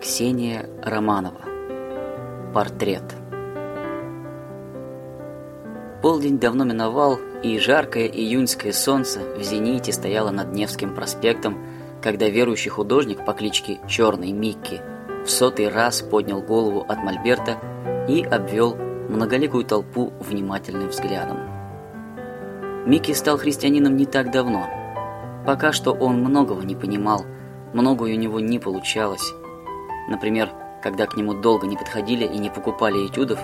Ксения Романова. Портрет. Полдень давно миновал, и жаркое июньское солнце в зените стояло над Невским проспектом, когда верующий художник по кличке Черный Микки в сотый раз поднял голову от мольберта и обвел многоликую толпу внимательным взглядом. Микки стал христианином не так давно. Пока что он многого не понимал, многое у него не получалось. Например, когда к нему долго не подходили и не покупали этюдов,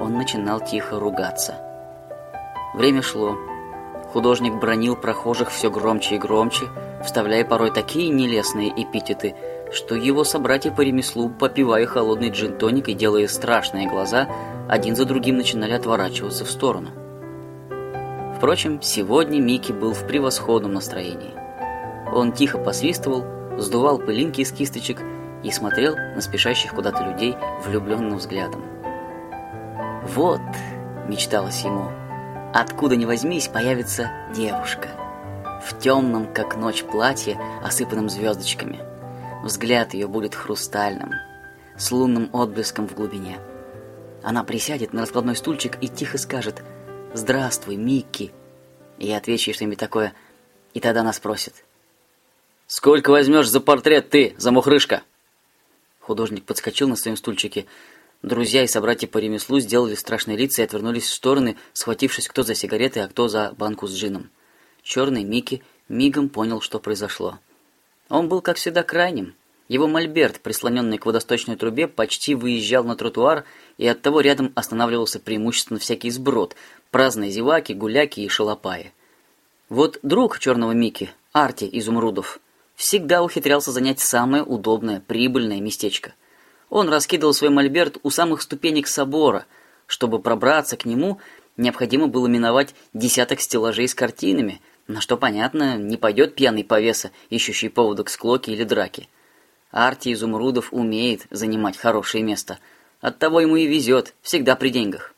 он начинал тихо ругаться. Время шло. Художник бронил прохожих все громче и громче, вставляя порой такие нелестные эпитеты, что его собратья по ремеслу, попивая холодный джин-тоник и делая страшные глаза, один за другим начинали отворачиваться в сторону. Впрочем, сегодня Микки был в превосходном настроении. Он тихо посвистывал, сдувал пылинки из кисточек и смотрел на спешащих куда-то людей влюбленным взглядом. «Вот», — мечталось ему, — «откуда ни возьмись, появится девушка. В темном, как ночь, платье, осыпанном звездочками. Взгляд ее будет хрустальным, с лунным отблеском в глубине. Она присядет на раскладной стульчик и тихо скажет «Здравствуй, Микки». И я отвечу что-нибудь такое, и тогда она спросит «Сколько возьмешь за портрет ты, замухрышка?» Художник подскочил на своем стульчике. Друзья и собратья по ремеслу сделали страшные лица и отвернулись в стороны, схватившись кто за сигареты, а кто за банку с джином. Черный Микки мигом понял, что произошло. Он был, как всегда, крайним. Его мольберт, прислоненный к водосточной трубе, почти выезжал на тротуар, и оттого рядом останавливался преимущественно всякий сброд, праздные зеваки, гуляки и шалопаи. Вот друг черного Микки, Арти Изумрудов, всегда ухитрялся занять самое удобное, прибыльное местечко. Он раскидывал свой мольберт у самых ступенек собора. Чтобы пробраться к нему, необходимо было миновать десяток стеллажей с картинами, на что, понятно, не пойдет пьяный повеса, ищущий повода к склоке или драке. Арти Изумрудов умеет занимать хорошее место. Оттого ему и везет, всегда при деньгах.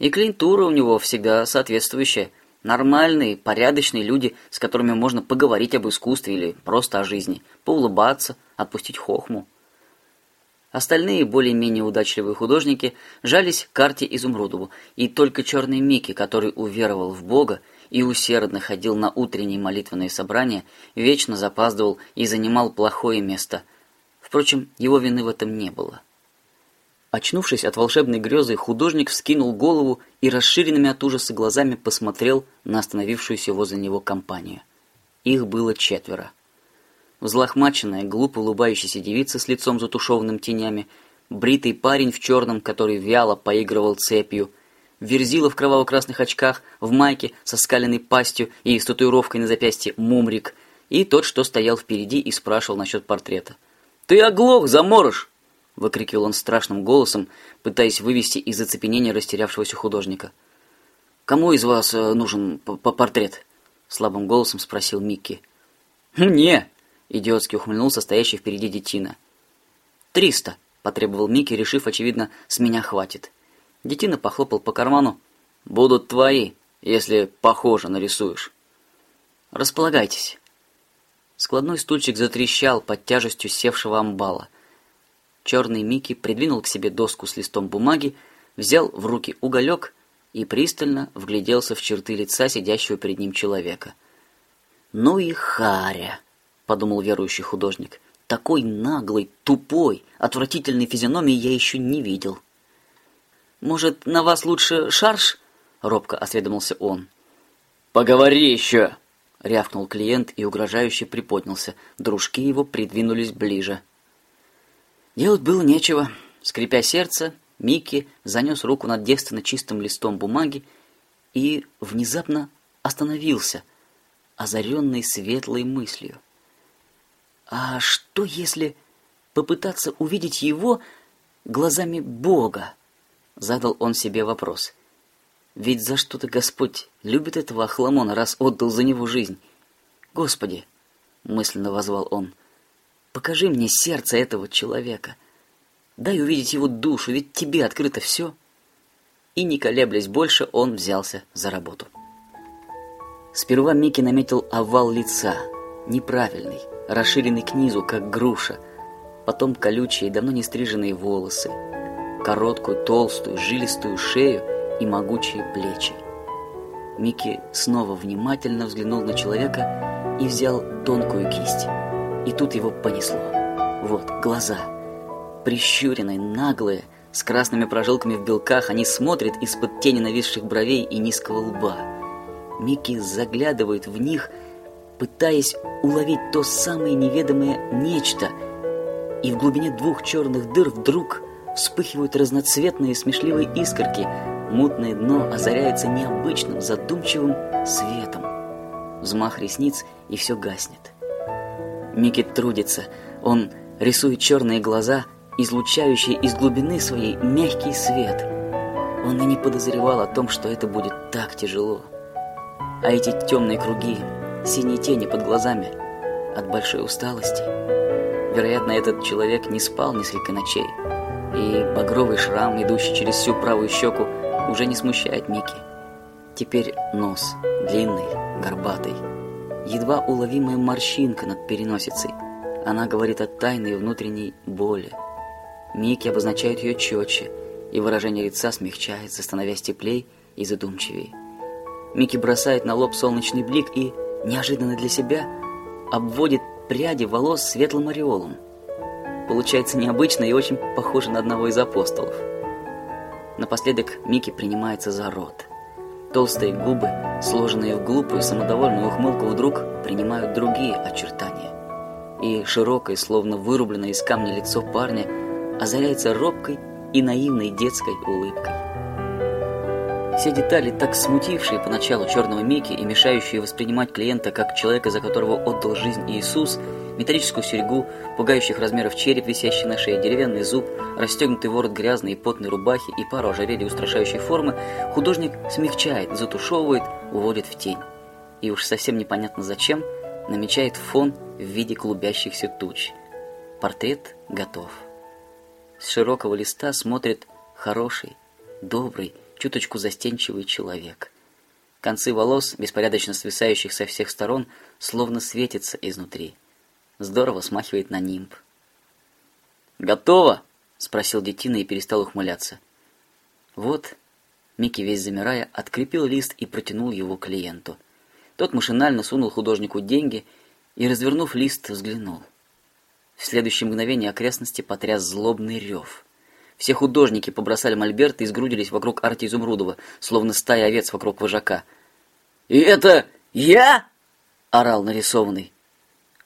И клиентура у него всегда соответствующая – Нормальные, порядочные люди, с которыми можно поговорить об искусстве или просто о жизни, поулыбаться, отпустить хохму. Остальные, более-менее удачливые художники, жались к карте Изумрудову, и только черный Микки, который уверовал в Бога и усердно ходил на утренние молитвенные собрания, вечно запаздывал и занимал плохое место. Впрочем, его вины в этом не было. Очнувшись от волшебной грезы, художник вскинул голову и расширенными от ужаса глазами посмотрел на остановившуюся возле него компанию. Их было четверо. Взлохмаченная, глупо улыбающаяся девица с лицом затушеванным тенями, бритый парень в черном, который вяло поигрывал цепью, верзила в кроваво-красных очках, в майке со скаленной пастью и с татуировкой на запястье «Мумрик», и тот, что стоял впереди и спрашивал насчет портрета. «Ты оглох, заморыш!» Выкрикивал он страшным голосом, пытаясь вывести из оцепенения растерявшегося художника. Кому из вас э, нужен портрет? слабым голосом спросил Микки. Мне, идиотски ухмыльнулся стоящий впереди детина. «Триста!» — потребовал Микки, решив, очевидно, с меня хватит. Детина похлопал по карману. «Будут твои, если похоже нарисуешь». «Располагайтесь». Складной стульчик затрещал под тяжестью севшего амбала — Черный Микки придвинул к себе доску с листом бумаги, взял в руки уголек и пристально вгляделся в черты лица сидящего перед ним человека. «Ну и харя!» — подумал верующий художник. «Такой наглый, тупой, отвратительной физиономии я еще не видел». «Может, на вас лучше шарш?» — робко осведомился он. «Поговори еще!» — рявкнул клиент и угрожающе приподнялся. Дружки его придвинулись ближе. Делать было нечего. Скрипя сердце, Микки занес руку над девственно чистым листом бумаги и внезапно остановился, озаренный светлой мыслью. А что если попытаться увидеть его глазами Бога? Задал он себе вопрос. Ведь за что-то Господь любит этого Ахламона, раз отдал за него жизнь. Господи, мысленно возвал он, Покажи мне сердце этого человека. Дай увидеть его душу, ведь тебе открыто все. И не колеблясь больше, он взялся за работу. Сперва Микки наметил овал лица, неправильный, расширенный к низу, как груша. потом колючие, давно не стриженные волосы, короткую, толстую, жилистую шею и могучие плечи. Микки снова внимательно взглянул на человека и взял тонкую кисть. И тут его понесло. Вот, глаза. Прищуренные, наглые, с красными прожилками в белках, они смотрят из-под тени нависших бровей и низкого лба. Микки заглядывает в них, пытаясь уловить то самое неведомое нечто, и в глубине двух черных дыр вдруг вспыхивают разноцветные смешливые искорки, мутное дно озаряется необычным задумчивым светом. Взмах ресниц, и все гаснет. Микки трудится, он рисует черные глаза, излучающие из глубины своей мягкий свет. Он и не подозревал о том, что это будет так тяжело. А эти темные круги, синие тени под глазами от большой усталости. Вероятно, этот человек не спал несколько ночей, и багровый шрам, идущий через всю правую щеку, уже не смущает Мики. Теперь нос, длинный, горбатый, едва уловимая морщинка над переносицей. Она говорит о тайной внутренней боли. Мики обозначает ее четче, и выражение лица смягчается, становясь теплей и задумчивее. Микки бросает на лоб солнечный блик и, неожиданно для себя, обводит пряди волос светлым ореолом. Получается необычно и очень похоже на одного из апостолов. Напоследок Микки принимается за рот. Толстые губы, сложенные в глупую самодовольную ухмылку, вдруг принимают другие очертания. И широкое, словно вырубленное из камня лицо парня, озаряется робкой и наивной детской улыбкой. Все детали, так смутившие поначалу черного Микки и мешающие воспринимать клиента как человека, за которого отдал жизнь Иисус, металлическую серьгу, пугающих размеров череп, висящий на шее, деревянный зуб, расстегнутый ворот грязной и потной рубахи и пару ожерелья устрашающей формы, художник смягчает, затушевывает, уводит в тень. И уж совсем непонятно зачем, намечает фон в виде клубящихся туч. Портрет готов. С широкого листа смотрит хороший, добрый, чуточку застенчивый человек. Концы волос, беспорядочно свисающих со всех сторон, словно светятся изнутри. Здорово смахивает на нимб. «Готово?» — спросил детина и перестал ухмыляться. Вот, Микки весь замирая, открепил лист и протянул его клиенту. Тот машинально сунул художнику деньги и, развернув лист, взглянул. В следующее мгновение окрестности потряс злобный рев — все художники побросали мольберты и сгрудились вокруг Арти Изумрудова, словно стая овец вокруг вожака. «И это я?» — орал нарисованный.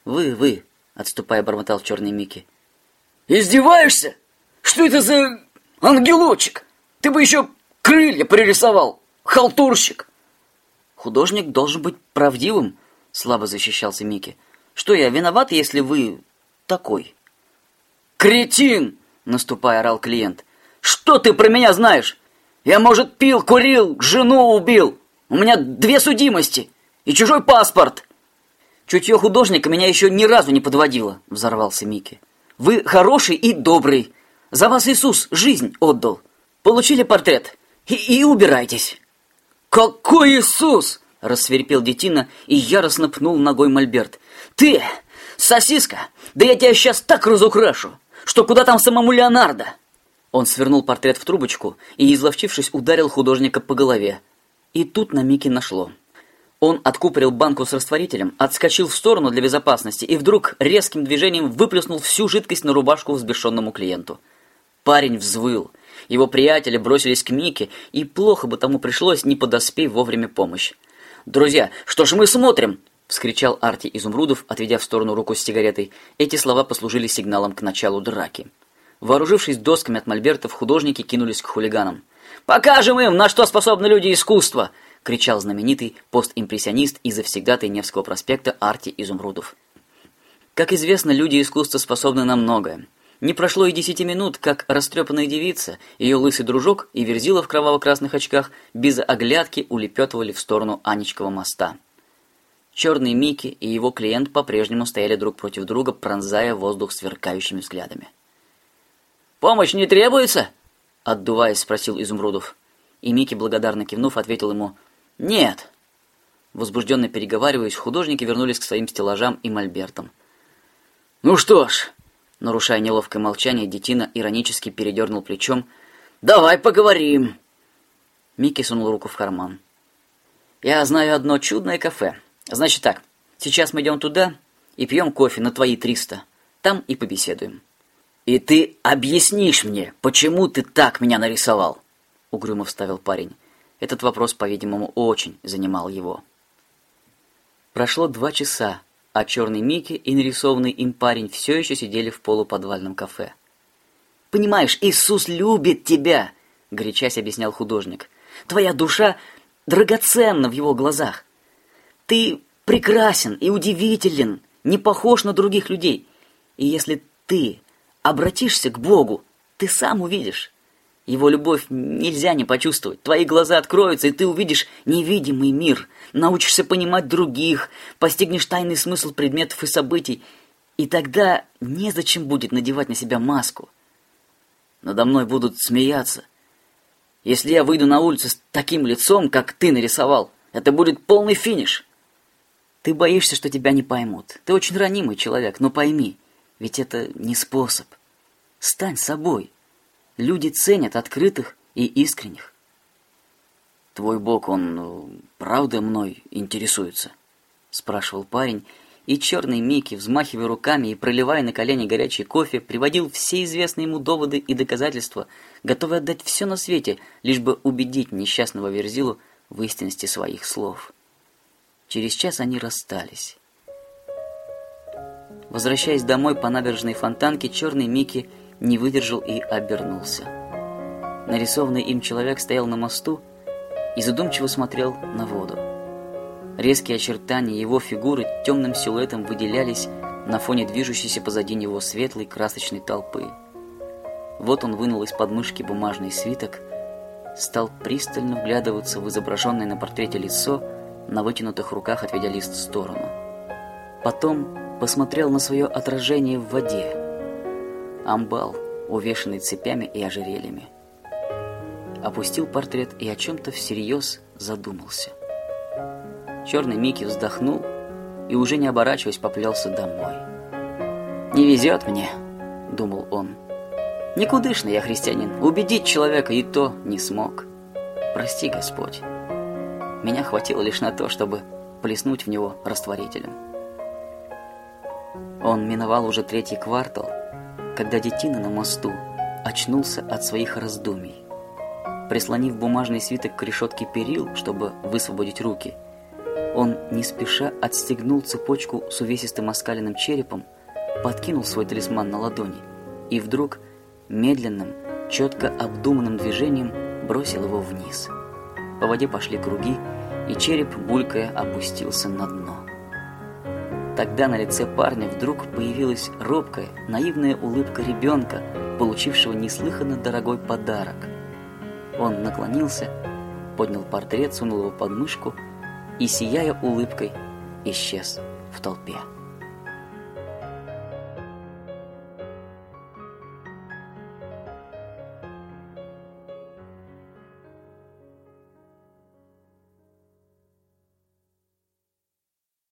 «Вы, вы!» — отступая, бормотал черный Микки. «Издеваешься? Что это за ангелочек? Ты бы еще крылья пририсовал, халтурщик!» «Художник должен быть правдивым», — слабо защищался Микки. «Что я, виноват, если вы такой?» «Кретин!» наступая, орал клиент. «Что ты про меня знаешь? Я, может, пил, курил, жену убил. У меня две судимости и чужой паспорт». «Чутье художника меня еще ни разу не подводило», — взорвался Микки. «Вы хороший и добрый. За вас Иисус жизнь отдал. Получили портрет и, и убирайтесь». «Какой Иисус?» — рассверепел детина и яростно пнул ногой мольберт. «Ты, сосиска, да я тебя сейчас так разукрашу! что куда там самому Леонардо?» Он свернул портрет в трубочку и, изловчившись, ударил художника по голове. И тут на Микки нашло. Он откупорил банку с растворителем, отскочил в сторону для безопасности и вдруг резким движением выплеснул всю жидкость на рубашку взбешенному клиенту. Парень взвыл. Его приятели бросились к Микки, и плохо бы тому пришлось, не подоспей вовремя помощь. «Друзья, что ж мы смотрим?» — вскричал Арти Изумрудов, отведя в сторону руку с сигаретой. Эти слова послужили сигналом к началу драки. Вооружившись досками от мольбертов, художники кинулись к хулиганам. «Покажем им, на что способны люди искусства!» — кричал знаменитый постимпрессионист из завсегдатой Невского проспекта Арти Изумрудов. Как известно, люди искусства способны на многое. Не прошло и десяти минут, как растрепанная девица, ее лысый дружок и Верзила в кроваво-красных очках без оглядки улепетывали в сторону Анечкова моста. Черный Микки и его клиент по-прежнему стояли друг против друга, пронзая воздух сверкающими взглядами. «Помощь не требуется?» — отдуваясь, спросил Изумрудов. И Микки, благодарно кивнув, ответил ему «Нет». Возбужденно переговариваясь, художники вернулись к своим стеллажам и мольбертам. «Ну что ж, Нарушая неловкое молчание, детина иронически передернул плечом. «Давай поговорим!» Микки сунул руку в карман. «Я знаю одно чудное кафе. Значит так, сейчас мы идем туда и пьем кофе на твои триста. Там и побеседуем». «И ты объяснишь мне, почему ты так меня нарисовал?» Угрюмо вставил парень. Этот вопрос, по-видимому, очень занимал его. Прошло два часа, а черный Микки и нарисованный им парень все еще сидели в полуподвальном кафе. «Понимаешь, Иисус любит тебя!» — горячась объяснял художник. «Твоя душа драгоценна в его глазах. Ты прекрасен и удивителен, не похож на других людей. И если ты обратишься к Богу, ты сам увидишь. Его любовь нельзя не почувствовать. Твои глаза откроются, и ты увидишь невидимый мир, научишься понимать других, постигнешь тайный смысл предметов и событий, и тогда незачем будет надевать на себя маску. Надо мной будут смеяться. Если я выйду на улицу с таким лицом, как ты нарисовал, это будет полный финиш. Ты боишься, что тебя не поймут. Ты очень ранимый человек, но пойми, ведь это не способ. Стань собой. Люди ценят открытых и искренних. Твой бог, он ну, правда мной интересуется? Спрашивал парень, и черный Микки, взмахивая руками и проливая на колени горячий кофе, приводил все известные ему доводы и доказательства, готовый отдать все на свете, лишь бы убедить несчастного Верзилу в истинности своих слов. Через час они расстались. Возвращаясь домой по набережной Фонтанке, черный Микки не выдержал и обернулся. Нарисованный им человек стоял на мосту и задумчиво смотрел на воду. Резкие очертания его фигуры темным силуэтом выделялись на фоне движущейся позади него светлой красочной толпы. Вот он вынул из подмышки бумажный свиток, стал пристально вглядываться в изображенное на портрете лицо, на вытянутых руках отведя лист в сторону. Потом посмотрел на свое отражение в воде, амбал, увешанный цепями и ожерельями. Опустил портрет и о чем-то всерьез задумался. Черный Микки вздохнул и, уже не оборачиваясь, поплелся домой. «Не везет мне», — думал он. «Никудышный я христианин, убедить человека и то не смог. Прости, Господь. Меня хватило лишь на то, чтобы плеснуть в него растворителем». Он миновал уже третий квартал, когда детина на мосту очнулся от своих раздумий. Прислонив бумажный свиток к решетке перил, чтобы высвободить руки, он не спеша отстегнул цепочку с увесистым оскаленным черепом, подкинул свой талисман на ладони и вдруг медленным, четко обдуманным движением бросил его вниз. По воде пошли круги, и череп, булькая, опустился на дно. Тогда на лице парня вдруг появилась робкая, наивная улыбка ребенка, получившего неслыханно дорогой подарок. Он наклонился, поднял портрет, сунул его под мышку и, сияя улыбкой, исчез в толпе.